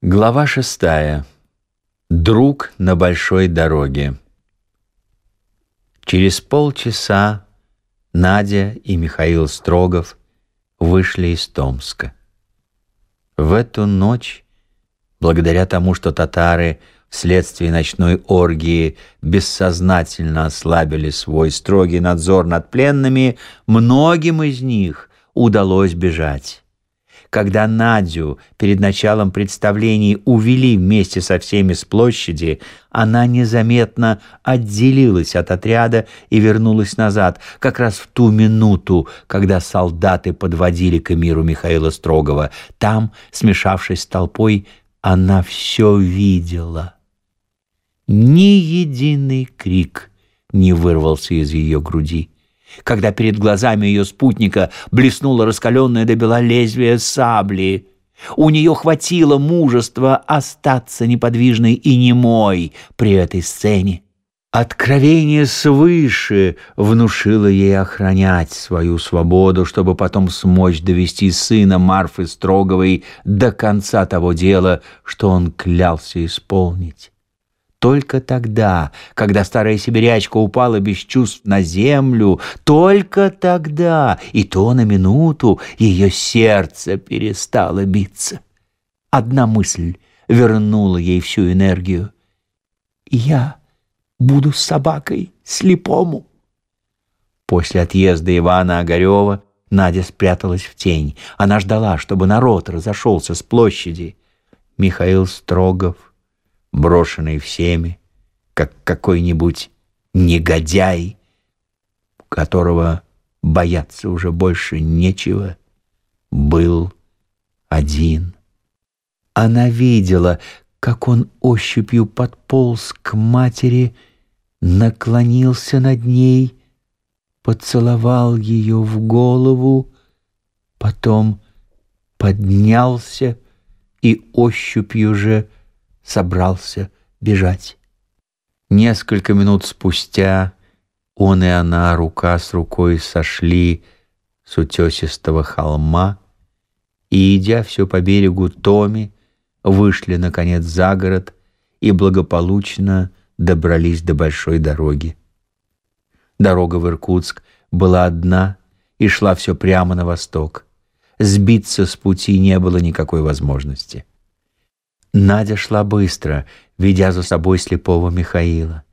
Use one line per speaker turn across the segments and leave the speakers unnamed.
Глава шестая. Друг на большой дороге. Через полчаса Надя и Михаил Строгов вышли из Томска. В эту ночь, благодаря тому, что татары вследствие ночной оргии бессознательно ослабили свой строгий надзор над пленными, многим из них удалось бежать. Когда Надю перед началом представлений увели вместе со всеми с площади, она незаметно отделилась от отряда и вернулась назад, как раз в ту минуту, когда солдаты подводили к миру Михаила Строгова. Там, смешавшись с толпой, она все видела. Ни единый крик не вырвался из ее груди когда перед глазами ее спутника блеснуло раскаленное до бела лезвие сабли. У нее хватило мужества остаться неподвижной и немой при этой сцене. Откровение свыше внушило ей охранять свою свободу, чтобы потом смочь довести сына Марфы Строговой до конца того дела, что он клялся исполнить. Только тогда, когда старая сибирячка упала без чувств на землю, только тогда, и то на минуту, ее сердце перестало биться. Одна мысль вернула ей всю энергию. «Я буду с собакой слепому». После отъезда Ивана Огарева Надя спряталась в тень. Она ждала, чтобы народ разошелся с площади. Михаил Строгов брошенный всеми, как какой-нибудь негодяй, которого бояться уже больше нечего, был один. Она видела, как он ощупью подполз к матери, наклонился над ней, поцеловал ее в голову, потом поднялся и ощупью же собрался бежать. Несколько минут спустя он и она рука с рукой сошли с утесистого холма и, идя все по берегу Томи, вышли, наконец, за город и благополучно добрались до большой дороги. Дорога в Иркутск была одна и шла все прямо на восток. Сбиться с пути не было никакой возможности. Надя шла быстро, ведя за собой слепого Михаила.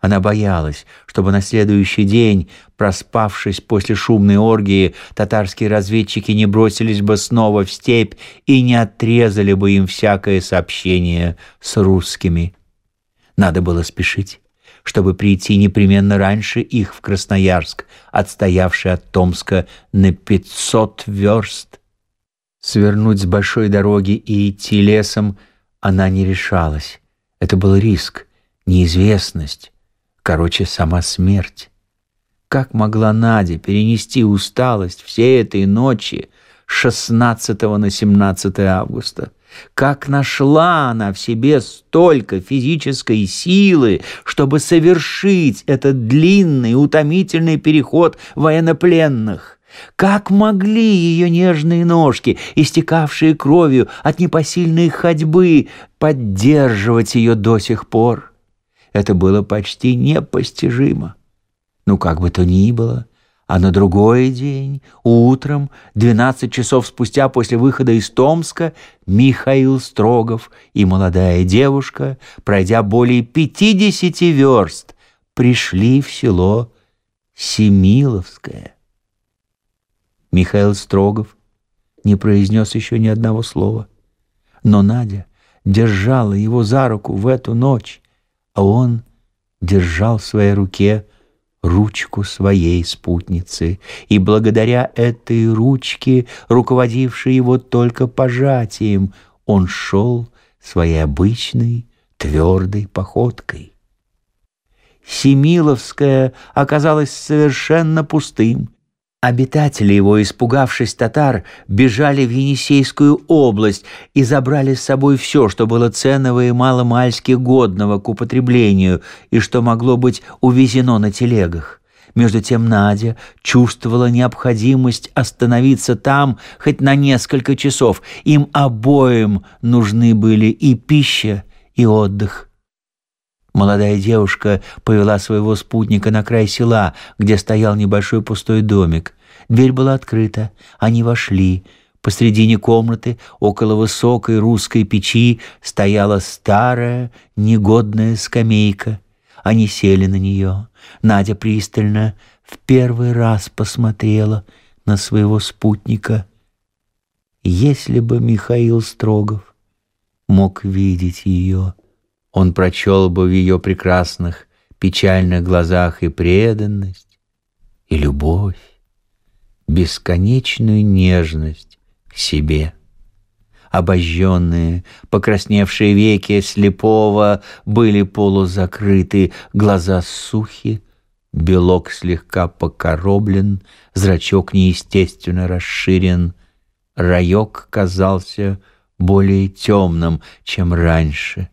Она боялась, чтобы на следующий день, проспавшись после шумной оргии, татарские разведчики не бросились бы снова в степь и не отрезали бы им всякое сообщение с русскими. Надо было спешить, чтобы прийти непременно раньше их в Красноярск, отстоявший от Томска на пятьсот верст. Свернуть с большой дороги и идти лесом — она не решалась. Это был риск, неизвестность, короче, сама смерть. Как могла Надя перенести усталость всей этой ночи 16 на 17 августа? Как нашла она в себе столько физической силы, чтобы совершить этот длинный, утомительный переход военнопленных? Как могли ее нежные ножки, истекавшие кровью от непосильной ходьбы, поддерживать ее до сих пор? Это было почти непостижимо. Ну, как бы то ни было, а на другой день, утром, 12 часов спустя после выхода из Томска, Михаил Строгов и молодая девушка, пройдя более 50 верст, пришли в село Семиловское. Михаил Строгов не произнес еще ни одного слова. Но Надя держала его за руку в эту ночь, а он держал в своей руке ручку своей спутницы, и благодаря этой ручке, руководившей его только пожатием, он шел своей обычной твердой походкой. Семиловская оказалась совершенно пустым, Обитатели его, испугавшись татар, бежали в Енисейскую область и забрали с собой все, что было ценного и маломальски годного к употреблению и что могло быть увезено на телегах. Между тем Надя чувствовала необходимость остановиться там хоть на несколько часов. Им обоим нужны были и пища, и отдых. Молодая девушка повела своего спутника на край села, где стоял небольшой пустой домик. Дверь была открыта, они вошли. Посредине комнаты, около высокой русской печи, стояла старая, негодная скамейка. Они сели на нее. Надя пристально в первый раз посмотрела на своего спутника. Если бы Михаил Строгов мог видеть ее, он прочел бы в ее прекрасных, печальных глазах и преданность, и любовь, бесконечную нежность к себе. Обожженные, покрасневшие веки слепого были полузакрыты, глаза сухи, белок слегка покороблен, зрачок неестественно расширен, раек казался более темным, чем раньше.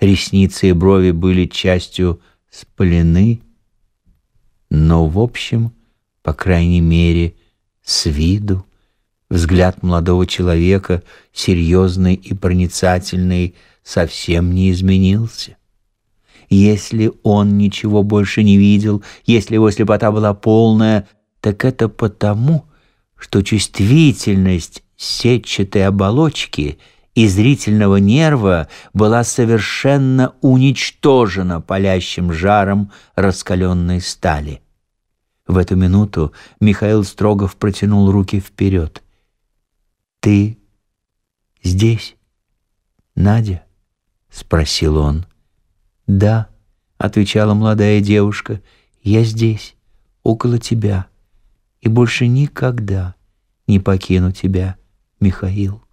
Ресницы и брови были частью спалены, но, в общем, по крайней мере, с виду, Взгляд молодого человека, серьезный и проницательный, совсем не изменился. Если он ничего больше не видел, если его слепота была полная, так это потому, что чувствительность сетчатой оболочки и зрительного нерва была совершенно уничтожена палящим жаром раскаленной стали. В эту минуту Михаил Строгов протянул руки вперед. «Ты здесь, Надя?» — спросил он. «Да», — отвечала молодая девушка, — «я здесь, около тебя, и больше никогда не покину тебя, Михаил».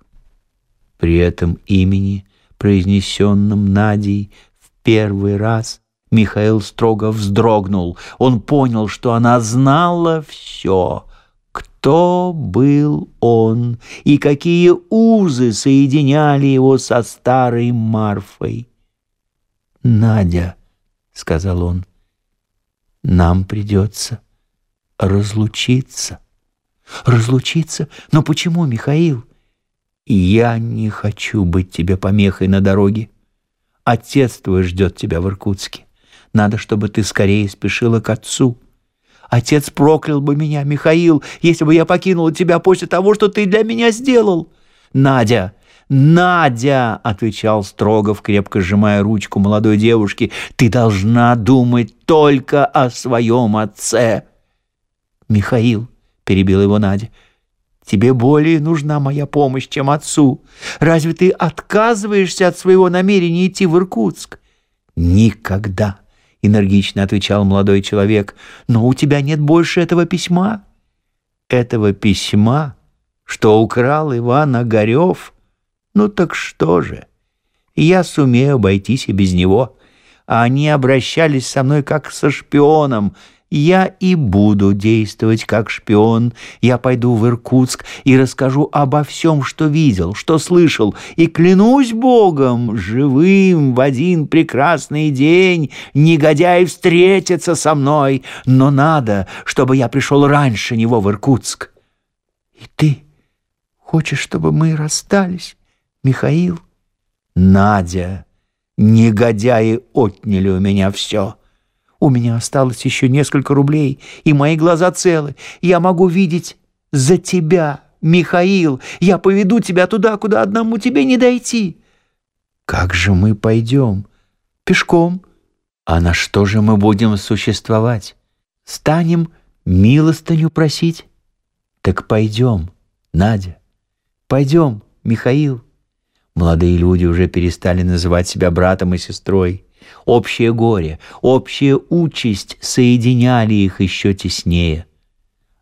При этом имени, произнесенном Надей в первый раз, Михаил строго вздрогнул. Он понял, что она знала все — кто был он и какие узы соединяли его со старой Марфой. «Надя», — сказал он, — «нам придется разлучиться». «Разлучиться? Но почему, Михаил?» «Я не хочу быть тебе помехой на дороге. Отец твой ждет тебя в Иркутске. Надо, чтобы ты скорее спешила к отцу». Отец проклял бы меня, Михаил, если бы я покинула тебя после того, что ты для меня сделал. Надя, Надя, отвечал Строгов, крепко сжимая ручку молодой девушки, ты должна думать только о своем отце. Михаил, перебил его Надя, Тебе более нужна моя помощь, чем отцу. Разве ты отказываешься от своего намерения идти в Иркутск? Никогда. — энергично отвечал молодой человек. «Но у тебя нет больше этого письма». «Этого письма, что украл Иван Огарев? Ну так что же? Я сумею обойтись и без него. А они обращались со мной как со шпионом, я и буду действовать как шпион. Я пойду в Иркутск и расскажу обо всем, что видел, что слышал, и клянусь Богом, живым в один прекрасный день негодяй встретится со мной, но надо, чтобы я пришел раньше него в Иркутск. И ты хочешь, чтобы мы расстались, Михаил? Надя, негодяи отняли у меня все. У меня осталось еще несколько рублей, и мои глаза целы. Я могу видеть за тебя, Михаил. Я поведу тебя туда, куда одному тебе не дойти. Как же мы пойдем? Пешком. А на что же мы будем существовать? Станем милостыню просить? Так пойдем, Надя. Пойдем, Михаил. Молодые люди уже перестали называть себя братом и сестрой. Общее горе, общая участь соединяли их еще теснее.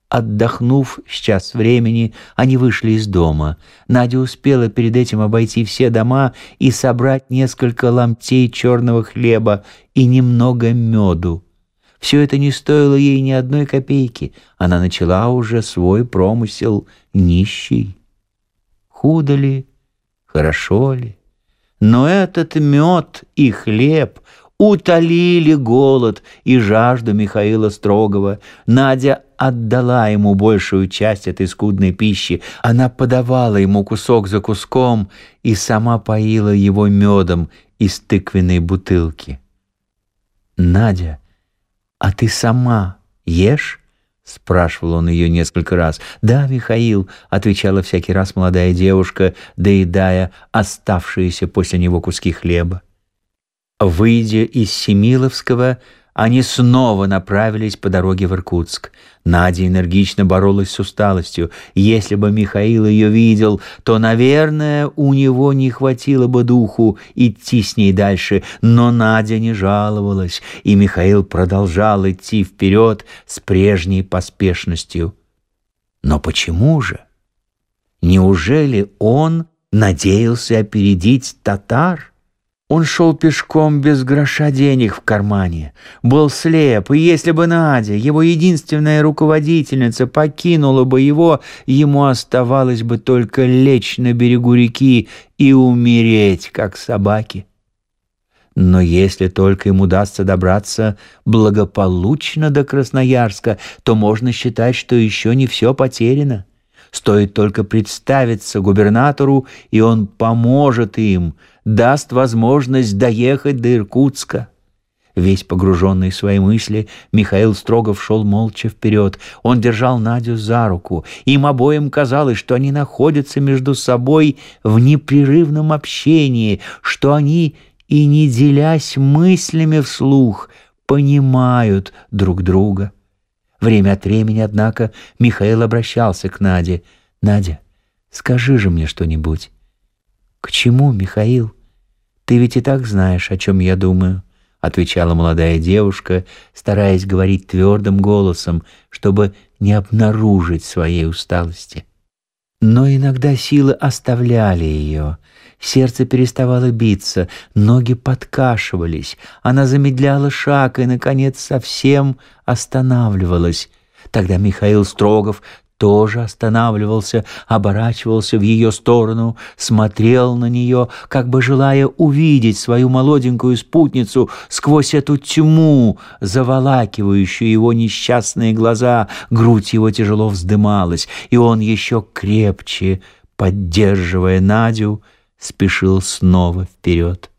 Отдохнув с час времени, они вышли из дома. Надя успела перед этим обойти все дома и собрать несколько ломтей черного хлеба и немного меду. Все это не стоило ей ни одной копейки. Она начала уже свой промысел нищий. Худо ли, хорошо ли? Но этот мед и хлеб утолили голод и жажду Михаила Строгова. Надя отдала ему большую часть этой скудной пищи. Она подавала ему кусок за куском и сама поила его медом из тыквенной бутылки. «Надя, а ты сама ешь?» — спрашивал он ее несколько раз. «Да, Михаил», — отвечала всякий раз молодая девушка, доедая оставшиеся после него куски хлеба. Выйдя из Семиловского, они снова направились по дороге в Иркутск. Надя энергично боролась с усталостью. Если бы Михаил ее видел, то, наверное, у него не хватило бы духу идти с ней дальше. Но Надя не жаловалась, и Михаил продолжал идти вперед с прежней поспешностью. Но почему же? Неужели он надеялся опередить татар? Он шел пешком без гроша денег в кармане, был слеп, и если бы Надя, его единственная руководительница, покинула бы его, ему оставалось бы только лечь на берегу реки и умереть, как собаки. Но если только им удастся добраться благополучно до Красноярска, то можно считать, что еще не все потеряно. Стоит только представиться губернатору, и он поможет им, даст возможность доехать до Иркутска. Весь погруженный в свои мысли, Михаил Строгов шел молча вперед. Он держал Надю за руку. Им обоим казалось, что они находятся между собой в непрерывном общении, что они, и не делясь мыслями вслух, понимают друг друга. Время от времени, однако, Михаил обращался к Наде. «Надя, скажи же мне что-нибудь». «К чему, Михаил? Ты ведь и так знаешь, о чем я думаю», — отвечала молодая девушка, стараясь говорить твердым голосом, чтобы не обнаружить своей усталости. Но иногда силы оставляли ее. Сердце переставало биться, ноги подкашивались. Она замедляла шаг и, наконец, совсем останавливалась. Тогда Михаил Строгов тоже останавливался, оборачивался в ее сторону, смотрел на нее, как бы желая увидеть свою молоденькую спутницу сквозь эту тьму, заволакивающую его несчастные глаза. Грудь его тяжело вздымалась, и он еще крепче, поддерживая Надю, спешил снова вперед.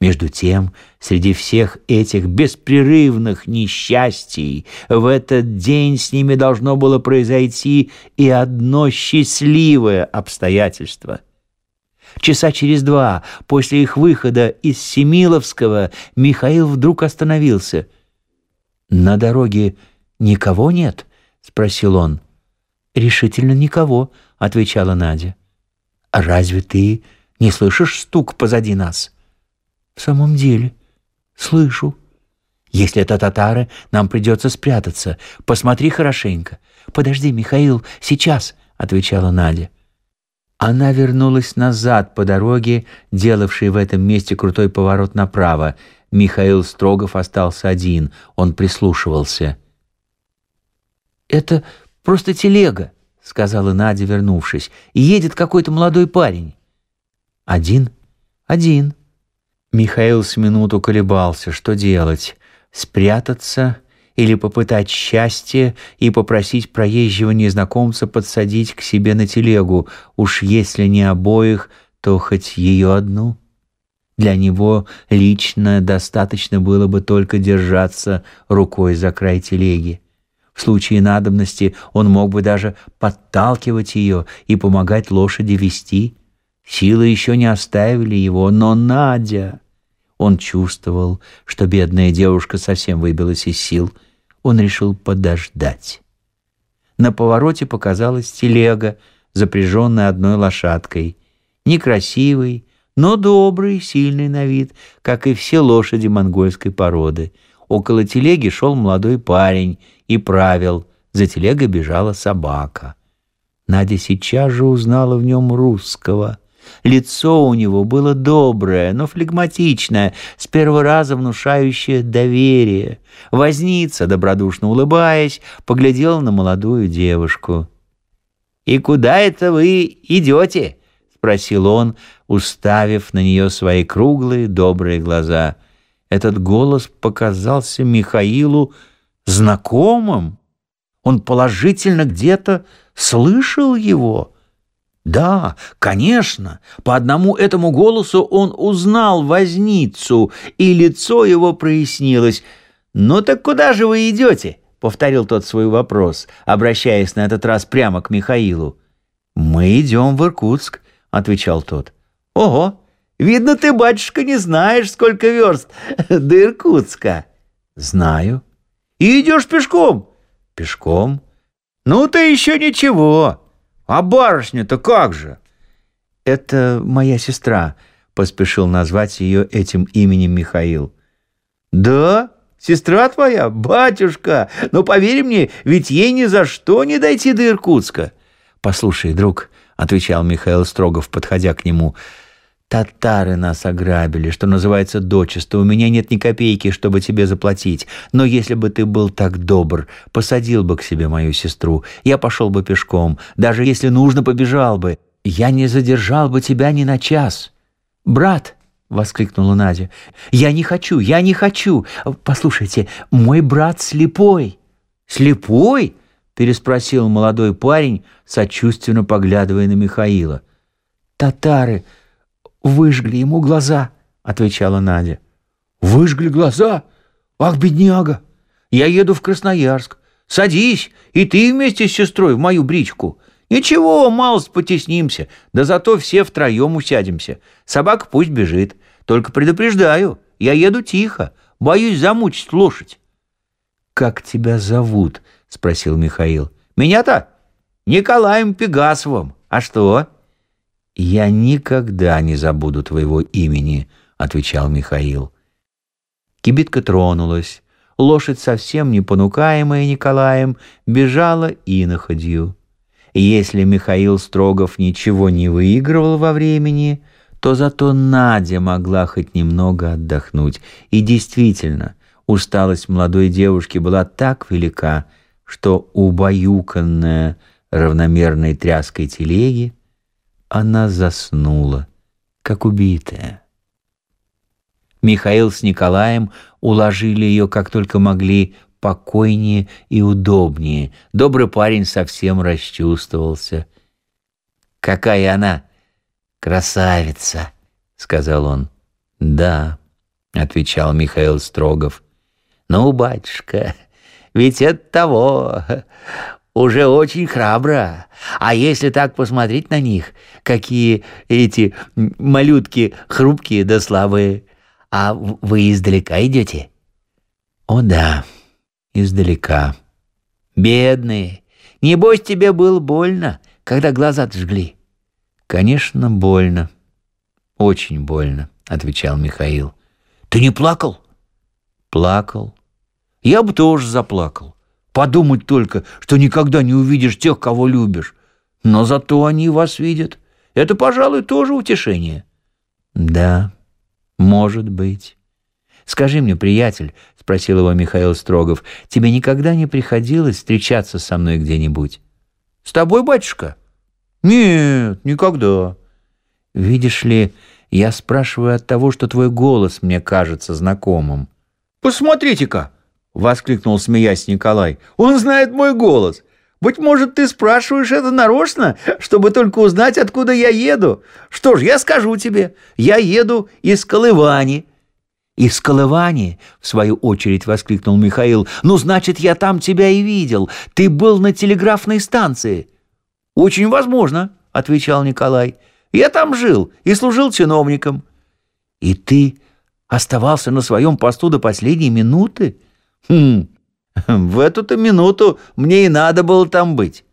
Между тем, среди всех этих беспрерывных несчастий, в этот день с ними должно было произойти и одно счастливое обстоятельство. Часа через два после их выхода из Семиловского Михаил вдруг остановился. «На дороге никого нет?» — спросил он. «Решительно никого», — отвечала Надя. «А разве ты не слышишь стук позади нас?» «В самом деле, слышу. Если это татары, нам придется спрятаться. Посмотри хорошенько. Подожди, Михаил, сейчас», — отвечала Надя. Она вернулась назад по дороге, делавшей в этом месте крутой поворот направо. Михаил Строгов остался один, он прислушивался. «Это просто телега», — сказала Надя, вернувшись. «Едет какой-то молодой парень». «Один?» «Один». Михаил с минуту колебался, что делать, спрятаться или попытать счастье и попросить проезжего незнакомца подсадить к себе на телегу, уж если не обоих, то хоть ее одну. Для него лично достаточно было бы только держаться рукой за край телеги. В случае надобности он мог бы даже подталкивать ее и помогать лошади вести. Силы еще не оставили его, но Надя... Он чувствовал, что бедная девушка совсем выбилась из сил. Он решил подождать. На повороте показалась телега, запряженная одной лошадкой. Некрасивый, но добрый, сильный на вид, как и все лошади монгольской породы. Около телеги шел молодой парень и правил. За телегой бежала собака. Надя сейчас же узнала в нем русского. Лицо у него было доброе, но флегматичное, с первого раза внушающее доверие. Возница, добродушно улыбаясь, поглядел на молодую девушку. «И куда это вы идете?» — спросил он, уставив на нее свои круглые добрые глаза. Этот голос показался Михаилу знакомым. Он положительно где-то слышал его. Да, конечно, по одному этому голосу он узнал возницу, и лицо его прояснилось. «Ну так куда же вы идете?» — повторил тот свой вопрос, обращаясь на этот раз прямо к Михаилу. «Мы идем в Иркутск», — отвечал тот. «Ого! Видно, ты, батюшка, не знаешь, сколько верст до Иркутска». «Знаю». «И идешь пешком?» «Пешком». «Ну ты еще ничего. А барышня-то как же?» «Это моя сестра», — поспешил назвать ее этим именем Михаил. «Да? Сестра твоя? Батюшка! Но поверь мне, ведь ей ни за что не дойти до Иркутска». «Послушай, друг», — отвечал Михаил Строгов, подходя к нему, — Татары нас ограбили, что называется, дочисто. У меня нет ни копейки, чтобы тебе заплатить. Но если бы ты был так добр, посадил бы к себе мою сестру. Я пошел бы пешком. Даже если нужно, побежал бы. Я не задержал бы тебя ни на час. Брат, — воскликнула Надя, — я не хочу, я не хочу. Послушайте, мой брат слепой. Слепой? — переспросил молодой парень, сочувственно поглядывая на Михаила. Татары выжгли ему глаза», — отвечала Надя. «Выжгли глаза? Ах, бедняга! Я еду в Красноярск. Садись, и ты вместе с сестрой в мою бричку. Ничего, малость потеснимся, да зато все втроем усядемся. Собака пусть бежит. Только предупреждаю, я еду тихо, боюсь замучить лошадь». «Как тебя зовут?» — спросил Михаил. «Меня-то? Николаем Пегасовым. А что?» «Я никогда не забуду твоего имени», — отвечал Михаил. Кибитка тронулась. Лошадь, совсем не понукаемая Николаем, бежала иноходью. Если Михаил Строгов ничего не выигрывал во времени, то зато Надя могла хоть немного отдохнуть. И действительно, усталость молодой девушки была так велика, что убаюканная равномерной тряской телеги она заснула, как убитая. Михаил с Николаем уложили ее, как только могли, покойнее и удобнее. Добрый парень совсем расчувствовался. «Какая она красавица!» — сказал он. «Да», — отвечал Михаил Строгов. «Ну, батюшка, ведь это того уже очень храбро. А если так посмотреть на них, какие эти малютки хрупкие да слабые. А вы издалека идете? О да, издалека. Бедные. Небось, тебе было больно, когда глаза жгли. Конечно, больно. Очень больно, отвечал Михаил. Ты не плакал? Плакал. Я бы тоже заплакал. Подумать только, что никогда не увидишь тех, кого любишь. Но зато они вас видят. Это, пожалуй, тоже утешение. Да, может быть. Скажи мне, приятель, спросил его Михаил Строгов, тебе никогда не приходилось встречаться со мной где-нибудь? С тобой, батюшка? Нет, никогда. Видишь ли, я спрашиваю от того, что твой голос мне кажется знакомым. Посмотрите-ка, — воскликнул, смеясь Николай. «Он знает мой голос. Быть может, ты спрашиваешь это нарочно, чтобы только узнать, откуда я еду? Что ж, я скажу тебе. Я еду из Колывани». «Из Колывани?» — в свою очередь воскликнул Михаил. «Ну, значит, я там тебя и видел. Ты был на телеграфной станции». «Очень возможно», — отвечал Николай. «Я там жил и служил чиновником». «И ты оставался на своем посту до последней минуты?» Хм, в эту-то минуту мне и надо было там быть.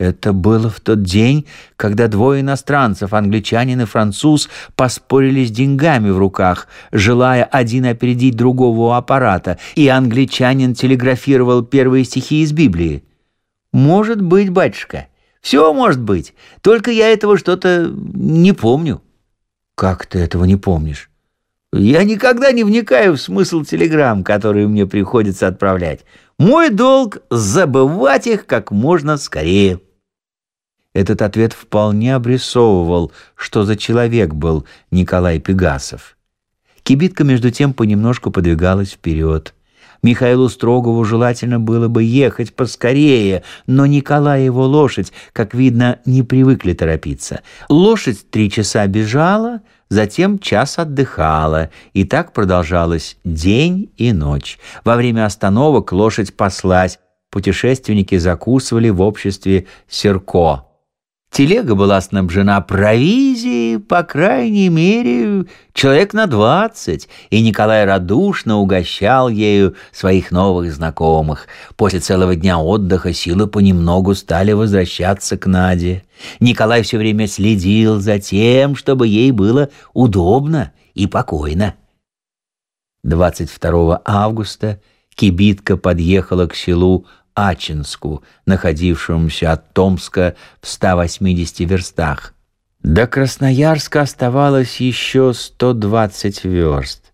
Это было в тот день, когда двое иностранцев, англичанин и француз, поспорили с деньгами в руках, желая один опередить другого у аппарата, и англичанин телеграфировал первые стихи из Библии. «Может быть, батюшка, все может быть, только я этого что-то не помню». «Как ты этого не помнишь?» Я никогда не вникаю в смысл телеграмм, которые мне приходится отправлять. Мой долг — забывать их как можно скорее». Этот ответ вполне обрисовывал, что за человек был Николай Пегасов. Кибитка между тем понемножку подвигалась вперед. Михаилу Строгову желательно было бы ехать поскорее, но Николай и его лошадь, как видно, не привыкли торопиться. Лошадь три часа бежала, затем час отдыхала, и так продолжалось день и ночь. Во время остановок лошадь паслась, путешественники закусывали в обществе Серко. Телега была снабжена провизией, по крайней мере, человек на двадцать, и Николай радушно угощал ею своих новых знакомых. После целого дня отдыха силы понемногу стали возвращаться к Наде. Николай все время следил за тем, чтобы ей было удобно и покойно. 22 августа кибитка подъехала к селу Ачинску, находившемуся от Томска в 180 верстах. До Красноярска оставалось еще 120 верст.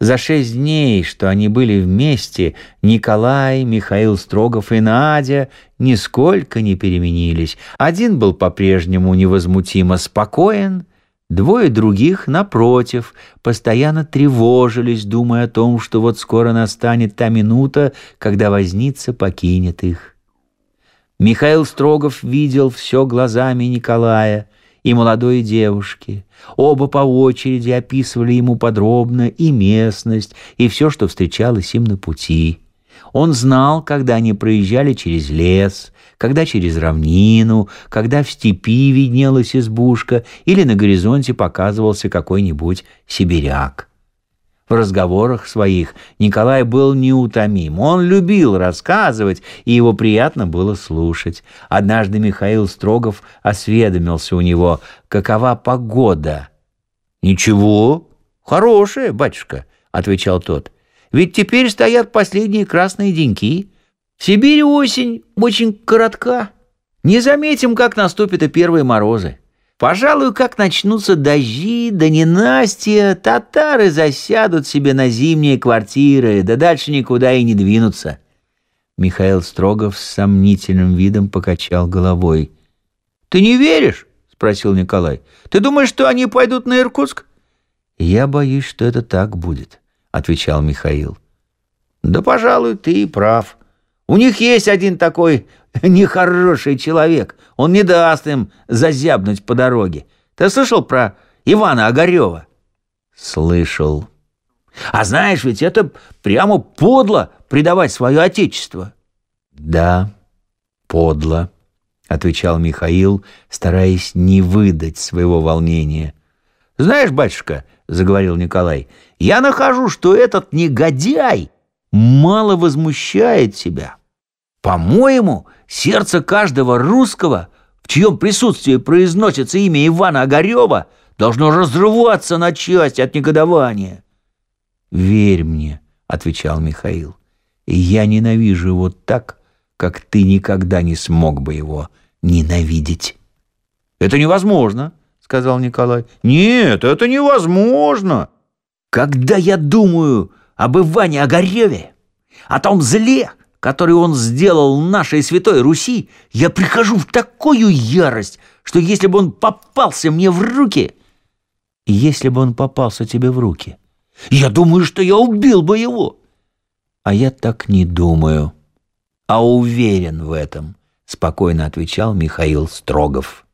За шесть дней, что они были вместе, Николай, Михаил Строгов и Надя нисколько не переменились. Один был по-прежнему невозмутимо спокоен, Двое других, напротив, постоянно тревожились, думая о том, что вот скоро настанет та минута, когда возница покинет их. Михаил Строгов видел все глазами Николая и молодой девушки. Оба по очереди описывали ему подробно и местность, и все, что встречалось им на пути. Он знал, когда они проезжали через лес, когда через равнину, когда в степи виднелась избушка или на горизонте показывался какой-нибудь сибиряк. В разговорах своих Николай был неутомим. Он любил рассказывать, и его приятно было слушать. Однажды Михаил Строгов осведомился у него, какова погода. «Ничего, хорошая, батюшка», — отвечал тот. Ведь теперь стоят последние красные деньки. В Сибири осень очень коротка. Не заметим, как наступят и первые морозы. Пожалуй, как начнутся дожди, да ненастья, татары засядут себе на зимние квартиры, да дальше никуда и не двинутся. Михаил Строгов с сомнительным видом покачал головой. «Ты не веришь?» — спросил Николай. «Ты думаешь, что они пойдут на Иркутск?» «Я боюсь, что это так будет». — отвечал Михаил. «Да, пожалуй, ты и прав. У них есть один такой нехороший человек. Он не даст им зазябнуть по дороге. Ты слышал про Ивана Огарева?» «Слышал». «А знаешь, ведь это прямо подло предавать свое отечество». «Да, подло», — отвечал Михаил, стараясь не выдать своего волнения. «Знаешь, батюшка, — заговорил Николай, — я нахожу, что этот негодяй мало возмущает себя. По-моему, сердце каждого русского, в чьем присутствии произносится имя Ивана Огарева, должно разрываться на части от негодования. «Верь мне», — отвечал Михаил, — «я ненавижу его так, как ты никогда не смог бы его ненавидеть». «Это невозможно», сказал Николай. «Нет, это невозможно!» «Когда я думаю об Иване Огареве, о том зле, который он сделал нашей святой Руси, я прихожу в такую ярость, что если бы он попался мне в руки...» «Если бы он попался тебе в руки...» «Я думаю, что я убил бы его!» «А я так не думаю, а уверен в этом», — спокойно отвечал Михаил Строгов.